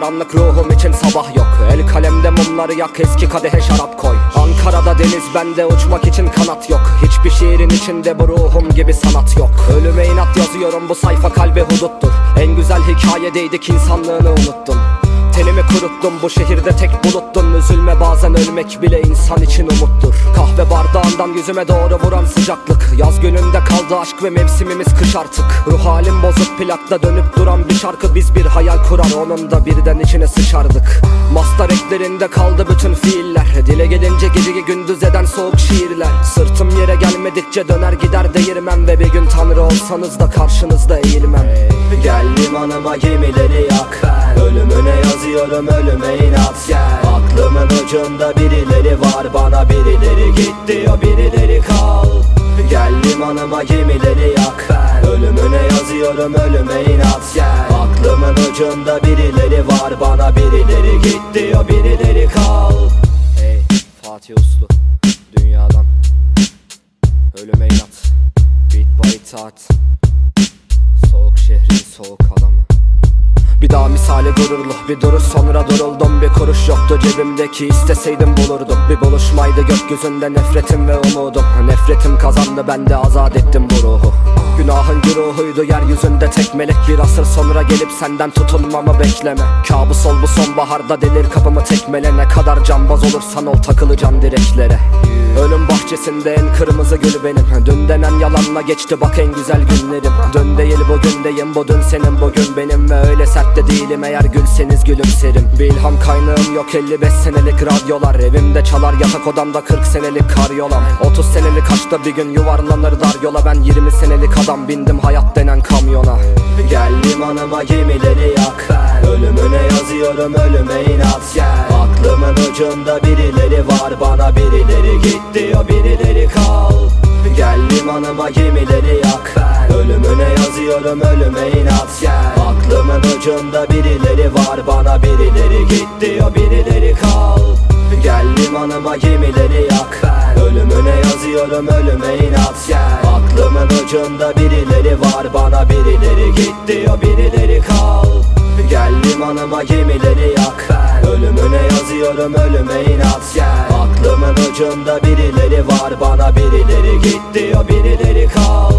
karanlık ruhum için sabah yok. El kalemde mumları yak eski kadehe şarap koy. Ankara'da deniz bende uçmak için kanat yok. Hiçbir şiirin içinde bu ruhum gibi sanat yok. Ölüme inat yazıyorum bu sayfa kalbe huduttur. En güzel hikayedeydik insanlığını unuttun Tenimi kuruttum bu şehirde tek buluttun Üzülme bazen ölmek bile insan için umuttur. Kahve bardağından yüzüme doğru vuran sıcaklık. Yaz gününde kaldı aşk ve mevsimimiz kış artık. Ruh halim bozuk plakta dönüp duran bir şarkı. Biz bir hayal kurar onun da birden içine sıçardık. Mastar eklerinde kaldı bütün fiiller. Dile gelince geceyi gündüz eden soğuk şiirler. Sırtım yere gelmedikçe döner gider değirmem Ve bir gün tanrı olsanız da karşınızda eğilmem. Gel limanıma gemileri yak Ölümüne yazıyorum ölüme inat gel. Aklımın ucunda birileri var bana birileri git diyor birileri kal. Gel limanıma gemileri yak ben. Ölümüne yazıyorum ölüme inat gel. Aklımın ucunda birileri var bana birileri git diyor birileri kal. Hey Fatih Uslu Dünyadan Ölüme inat. Beat by itaat Soğuk şehrin soğuk adamı bir daha misali gururlu bir duruş sonra duruldum. Bir kuruş yoktu cebimdeki isteseydim bulurdum. Bir buluşmaydı gökyüzünde nefretim ve umudum. Nefretim kazandı ben de azat ettim bu ruhu Günahın güruhuydu yeryüzünde tek melek. Bir asır sonra gelip senden tutulmamı bekleme. Kabus ol bu sonbaharda delir kapımı tekmele. Ne kadar cambaz olursan ol takılacağım direklere. Ölüm bahçesinde en kırmızı gül benim. Dün denen yalanla geçti bak en güzel günlerim. Dün değil bugündeyim bu dün senin bugün benim. Ve öyle sert de değilim eğer gülseniz gülümserim. Bir ilham kaynağım yok 55 senelik radyolar. Evimde çalar yatak odamda 40 senelik karyolam. 30 senelik aşkta bir gün yuvarlanır dar yola. Ben 20 senelik adam bindim hayat denen kamyona. Gel limanıma gemileri yak. Ben Ölümüne yazıyorum ölüme inat. Gel. Aklımın ucunda birileri var bana birileri git diyor birileri kal. Gel limanıma gemileri yak. Ben Ölümüne yazıyorum ölüme inat. Gel. Aklımın ucunda birileri var bana birileri git diyor birileri kal. Gel limanıma gemileri yak. Ben Ölümüne yazıyorum ölüme inat ucunda birileri var. Bana birileri git diyor birileri kal. Gel limanıma gemileri yak ben Ölümüne yazıyorum ölüme inat gel. Aklımın ucunda birileri var. Bana birileri git diyor birileri kal